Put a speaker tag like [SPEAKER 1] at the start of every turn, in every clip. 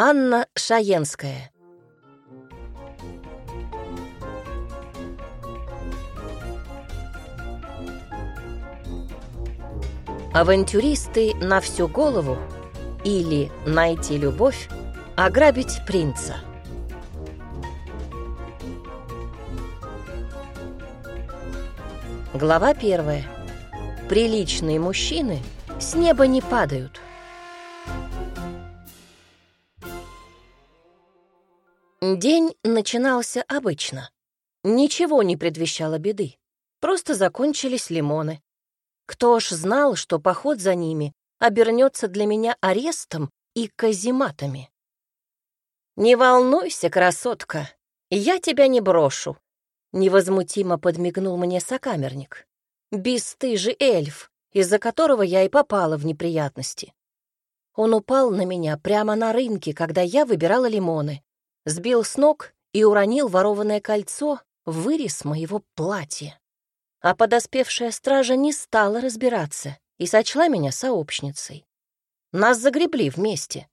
[SPEAKER 1] Анна Шаенская. Авантюристы на всю голову или найти любовь, ограбить принца. Глава первая. Приличные мужчины с неба не падают. День начинался обычно. Ничего не предвещало беды. Просто закончились лимоны. Кто ж знал, что поход за ними обернется для меня арестом и казематами? «Не волнуйся, красотка, я тебя не брошу», — невозмутимо подмигнул мне сокамерник. «Бесстыжий эльф, из-за которого я и попала в неприятности. Он упал на меня прямо на рынке, когда я выбирала лимоны сбил с ног и уронил ворованное кольцо в вырез моего платья. А подоспевшая стража не стала разбираться и сочла меня сообщницей. Нас загребли вместе.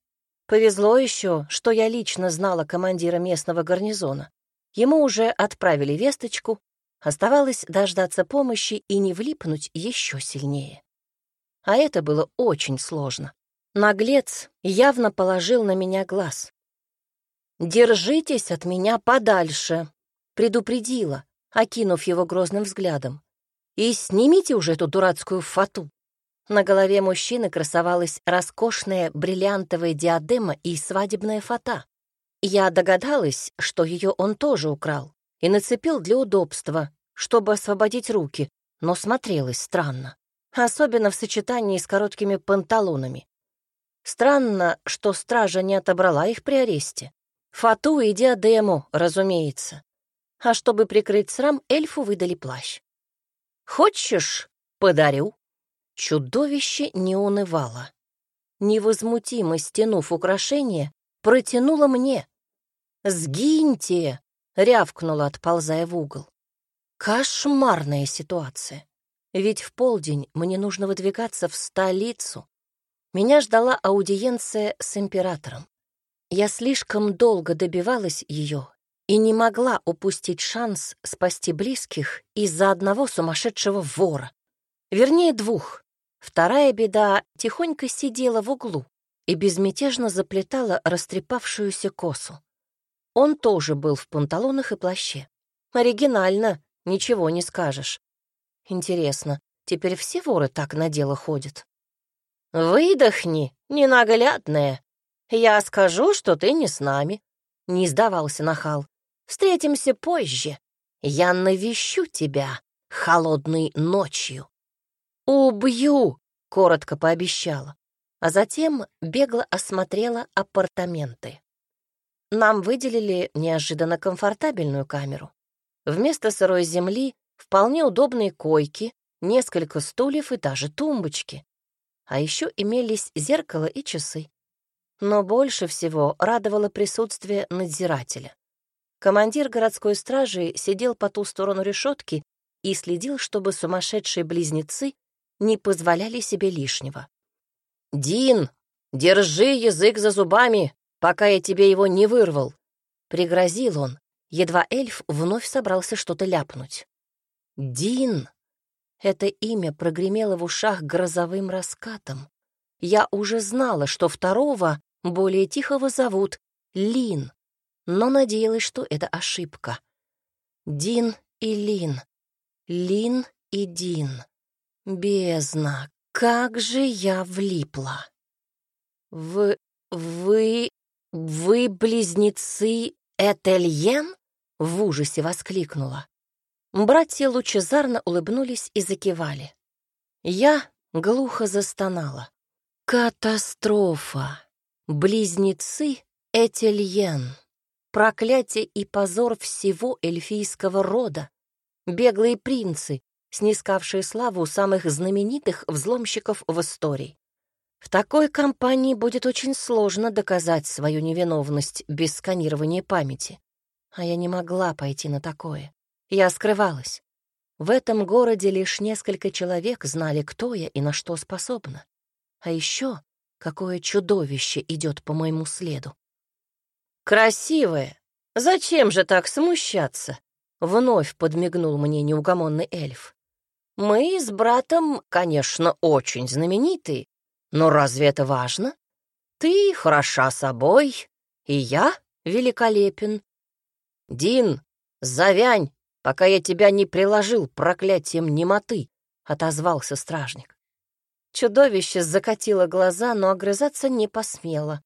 [SPEAKER 1] Повезло еще, что я лично знала командира местного гарнизона. Ему уже отправили весточку, оставалось дождаться помощи и не влипнуть еще сильнее. А это было очень сложно. Наглец явно положил на меня глаз. «Держитесь от меня подальше», — предупредила, окинув его грозным взглядом. «И снимите уже эту дурацкую фату». На голове мужчины красовалась роскошная бриллиантовая диадема и свадебная фата. Я догадалась, что ее он тоже украл, и нацепил для удобства, чтобы освободить руки, но смотрелось странно, особенно в сочетании с короткими панталонами. Странно, что стража не отобрала их при аресте. Фату и диадему, разумеется. А чтобы прикрыть срам, эльфу выдали плащ. «Хочешь, подарю?» Чудовище не унывало. Невозмутимо стянув украшение, протянула мне. «Сгиньте!» — рявкнула, отползая в угол. Кошмарная ситуация. Ведь в полдень мне нужно выдвигаться в столицу. Меня ждала аудиенция с императором. Я слишком долго добивалась ее и не могла упустить шанс спасти близких из-за одного сумасшедшего вора. Вернее, двух. Вторая беда тихонько сидела в углу и безмятежно заплетала растрепавшуюся косу. Он тоже был в панталонах и плаще. Оригинально, ничего не скажешь. Интересно, теперь все воры так на дело ходят? «Выдохни, ненаглядная!» «Я скажу, что ты не с нами», — не сдавался нахал. «Встретимся позже. Я навещу тебя холодной ночью». «Убью», — коротко пообещала, а затем бегло осмотрела апартаменты. Нам выделили неожиданно комфортабельную камеру. Вместо сырой земли вполне удобные койки, несколько стульев и даже тумбочки. А еще имелись зеркало и часы. Но больше всего радовало присутствие надзирателя. Командир городской стражи сидел по ту сторону решетки и следил, чтобы сумасшедшие близнецы не позволяли себе лишнего. «Дин, держи язык за зубами, пока я тебе его не вырвал!» — пригрозил он, едва эльф вновь собрался что-то ляпнуть. «Дин!» Это имя прогремело в ушах грозовым раскатом. Я уже знала, что второго более тихого зовут Лин, но надеялась, что это ошибка. Дин и Лин. Лин и Дин. Бездна, как же я влипла. В... вы... вы близнецы Этельен? В ужасе воскликнула. Братья лучезарно улыбнулись и закивали. Я глухо застонала. Катастрофа! Близнецы Этельен. Проклятие и позор всего эльфийского рода. Беглые принцы, снискавшие славу самых знаменитых взломщиков в истории. В такой компании будет очень сложно доказать свою невиновность без сканирования памяти. А я не могла пойти на такое. Я скрывалась. В этом городе лишь несколько человек знали, кто я и на что способна. А еще какое чудовище идет по моему следу. «Красивая! Зачем же так смущаться?» — вновь подмигнул мне неугомонный эльф. «Мы с братом, конечно, очень знаменитые, но разве это важно? Ты хороша собой, и я великолепен. Дин, завянь, пока я тебя не приложил проклятием немоты», — отозвался стражник. Чудовище закатило глаза, но огрызаться не посмело.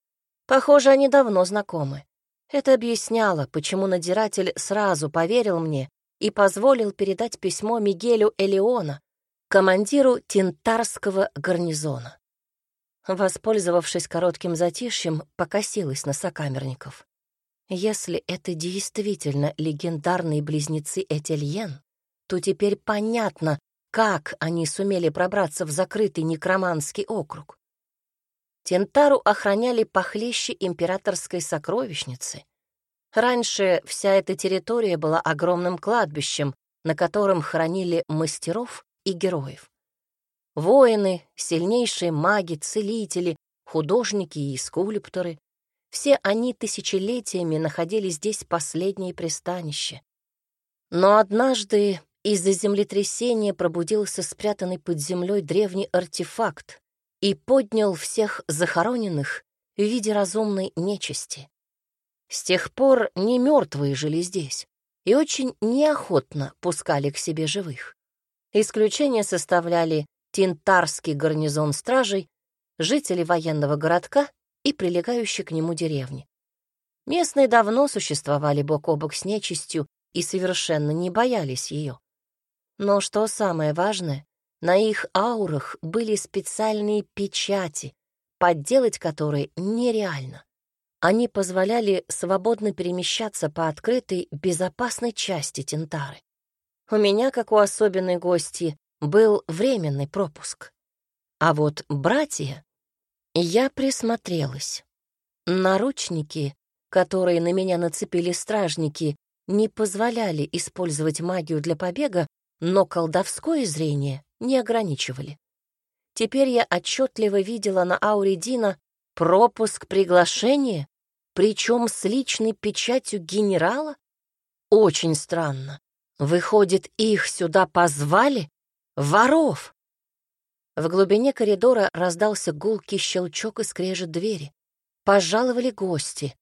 [SPEAKER 1] Похоже, они давно знакомы. Это объясняло, почему надзиратель сразу поверил мне и позволил передать письмо Мигелю Элеона, командиру Тинтарского гарнизона. Воспользовавшись коротким затишьем, покосилась на сокамерников. Если это действительно легендарные близнецы Этельен, то теперь понятно, как они сумели пробраться в закрытый некроманский округ. Тентару охраняли похлеще императорской сокровищницы. Раньше вся эта территория была огромным кладбищем, на котором хоронили мастеров и героев. Воины, сильнейшие маги, целители, художники и скульпторы — все они тысячелетиями находили здесь последнее пристанище. Но однажды из-за землетрясения пробудился спрятанный под землей древний артефакт, и поднял всех захороненных в виде разумной нечисти. С тех пор не мертвые жили здесь и очень неохотно пускали к себе живых. Исключение составляли Тинтарский гарнизон стражей, жители военного городка и прилегающие к нему деревни. Местные давно существовали бок о бок с нечистью и совершенно не боялись ее. Но что самое важное, на их аурах были специальные печати, подделать которые нереально. Они позволяли свободно перемещаться по открытой, безопасной части Тентары. У меня, как у особенной гости, был временный пропуск. А вот братья... Я присмотрелась. Наручники, которые на меня нацепили стражники, не позволяли использовать магию для побега, но колдовское зрение не ограничивали. Теперь я отчетливо видела на ауре Дина пропуск приглашения, причем с личной печатью генерала. Очень странно. Выходит, их сюда позвали? Воров! В глубине коридора раздался гулкий щелчок и скрежет двери. Пожаловали гости.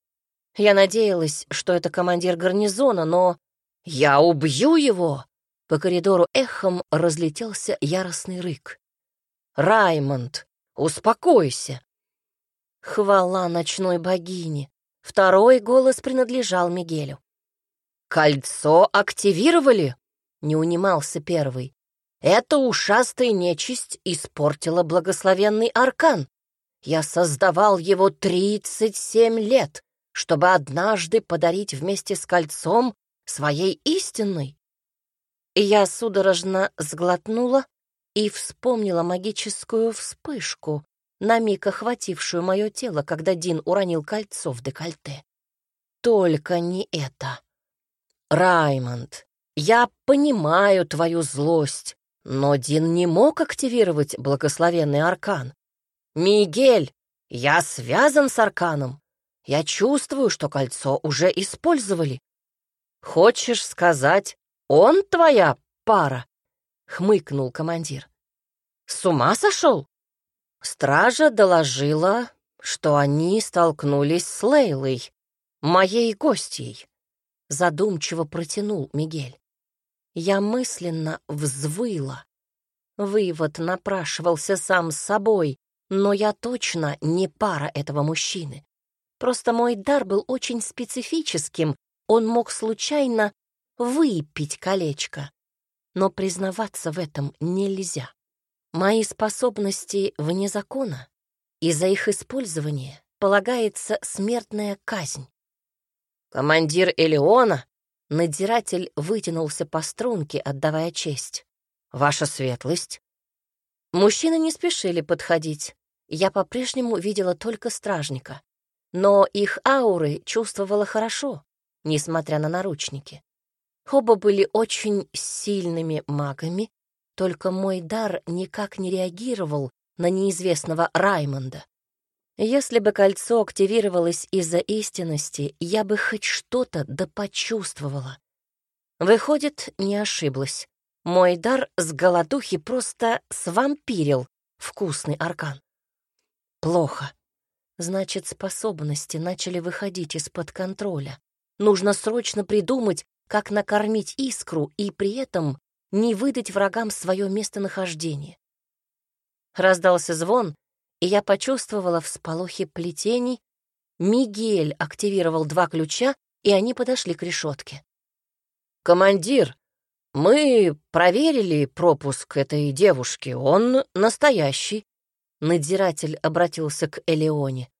[SPEAKER 1] Я надеялась, что это командир гарнизона, но... «Я убью его!» По коридору эхом разлетелся яростный рык. «Раймонд, успокойся!» Хвала ночной богине. Второй голос принадлежал Мигелю. «Кольцо активировали?» — не унимался первый. «Эта ушастая нечисть испортила благословенный аркан. Я создавал его тридцать семь лет, чтобы однажды подарить вместе с кольцом своей истинной. Я судорожно сглотнула и вспомнила магическую вспышку, на миг охватившую мое тело, когда Дин уронил кольцо в декольте. Только не это. Раймонд, я понимаю твою злость, но Дин не мог активировать благословенный аркан. Мигель, я связан с арканом. Я чувствую, что кольцо уже использовали. Хочешь сказать, «Он твоя пара?» — хмыкнул командир. «С ума сошел?» Стража доложила, что они столкнулись с Лейлой, моей гостьей. Задумчиво протянул Мигель. Я мысленно взвыла. Вывод напрашивался сам собой, но я точно не пара этого мужчины. Просто мой дар был очень специфическим, он мог случайно выпить колечко. Но признаваться в этом нельзя. Мои способности вне закона, и за их использование полагается смертная казнь. Командир Элеона, надзиратель вытянулся по струнке, отдавая честь. Ваша светлость. Мужчины не спешили подходить. Я по-прежнему видела только стражника. Но их ауры чувствовала хорошо, несмотря на наручники. Оба были очень сильными магами, только мой дар никак не реагировал на неизвестного Раймонда. Если бы кольцо активировалось из-за истинности, я бы хоть что-то да почувствовала. Выходит, не ошиблась. Мой дар с голодухи просто свампирил вкусный аркан. Плохо. Значит, способности начали выходить из-под контроля. Нужно срочно придумать, как накормить искру и при этом не выдать врагам свое местонахождение. Раздался звон, и я почувствовала всполохи плетений. Мигель активировал два ключа, и они подошли к решетке. «Командир, мы проверили пропуск этой девушки, он настоящий. Надзиратель обратился к Элеоне.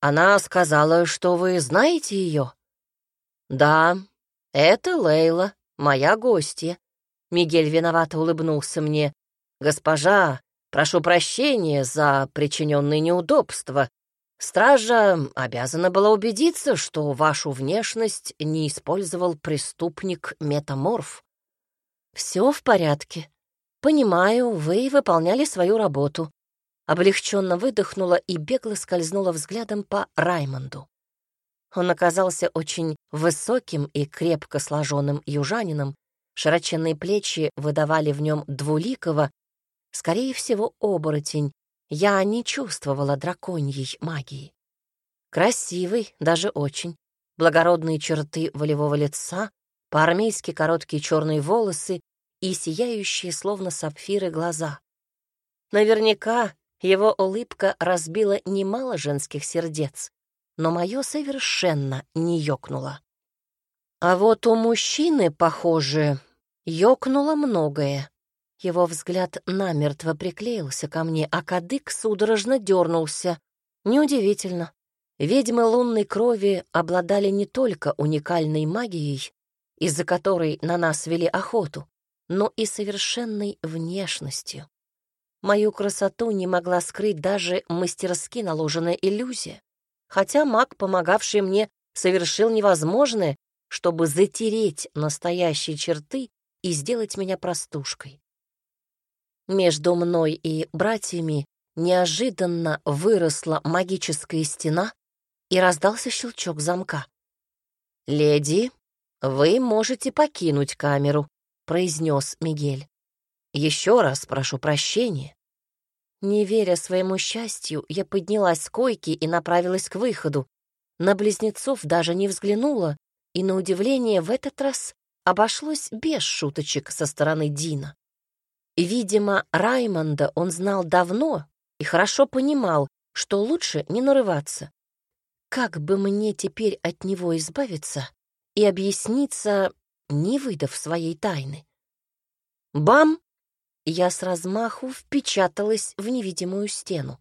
[SPEAKER 1] «Она сказала, что вы знаете ее?» «Да, это Лейла, моя гостья». Мигель виновато улыбнулся мне. «Госпожа, прошу прощения за причиненные неудобства. Стража обязана была убедиться, что вашу внешность не использовал преступник-метаморф». «Все в порядке. Понимаю, вы выполняли свою работу облегченно выдохнула и бегло скользнула взглядом по Раймонду. Он оказался очень высоким и крепко сложенным южанином, широченные плечи выдавали в нем двуликого, скорее всего, оборотень, я не чувствовала драконьей магии. Красивый, даже очень, благородные черты волевого лица, по-армейски короткие черные волосы и сияющие, словно сапфиры, глаза. Наверняка его улыбка разбила немало женских сердец, но мое совершенно не ёкнуло. А вот у мужчины, похоже, ёкнуло многое. Его взгляд намертво приклеился ко мне, а кадык судорожно дернулся. Неудивительно. Ведьмы лунной крови обладали не только уникальной магией, из-за которой на нас вели охоту, но и совершенной внешностью. Мою красоту не могла скрыть даже мастерски наложенная иллюзия. Хотя маг, помогавший мне, совершил невозможное, чтобы затереть настоящие черты и сделать меня простушкой. Между мной и братьями неожиданно выросла магическая стена и раздался щелчок замка. «Леди, вы можете покинуть камеру», — произнес Мигель. Еще раз прошу прощения». Не веря своему счастью, я поднялась с койки и направилась к выходу. На близнецов даже не взглянула, и, на удивление, в этот раз обошлось без шуточек со стороны Дина. Видимо, Раймонда он знал давно и хорошо понимал, что лучше не нарываться. Как бы мне теперь от него избавиться и объясниться, не выдав своей тайны? Бам! Я с размаху впечаталась в невидимую стену.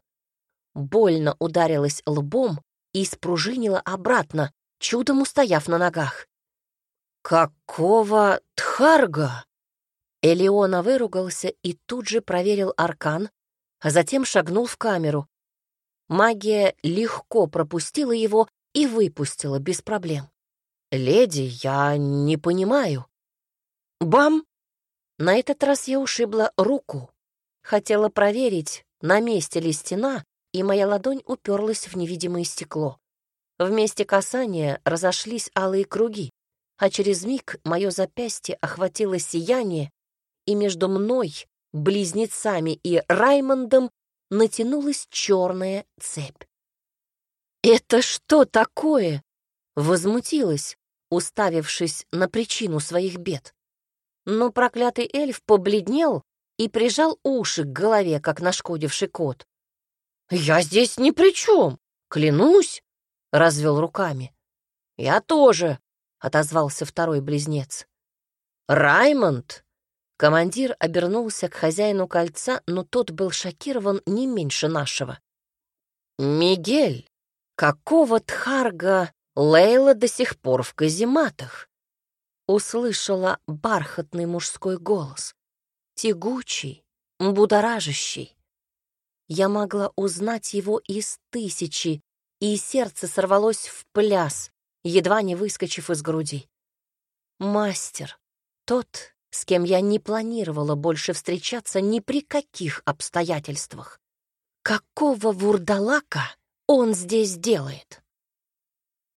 [SPEAKER 1] Больно ударилась лбом и спружинила обратно, чудом устояв на ногах. «Какого тхарга?» Элеона выругался и тут же проверил аркан, а затем шагнул в камеру. Магия легко пропустила его и выпустила без проблем. «Леди, я не понимаю». Бам! На этот раз я ушибла руку. Хотела проверить, на месте ли стена, и моя ладонь уперлась в невидимое стекло. В месте касания разошлись алые круги, а через миг мое запястье охватило сияние, и между мной, близнецами и Раймондом натянулась черная цепь. «Это что такое?» — возмутилась, уставившись на причину своих бед но проклятый эльф побледнел и прижал уши к голове, как нашкодивший кот. «Я здесь ни при чем, клянусь!» — развел руками. «Я тоже!» — отозвался второй близнец. «Раймонд!» Командир обернулся к хозяину кольца, но тот был шокирован не меньше нашего. «Мигель, какого тхарга Лейла до сих пор в казематах?» Услышала бархатный мужской голос, тягучий, будоражащий. Я могла узнать его из тысячи, и сердце сорвалось в пляс, едва не выскочив из груди. Мастер, тот, с кем я не планировала больше встречаться ни при каких обстоятельствах. Какого вурдалака он здесь делает?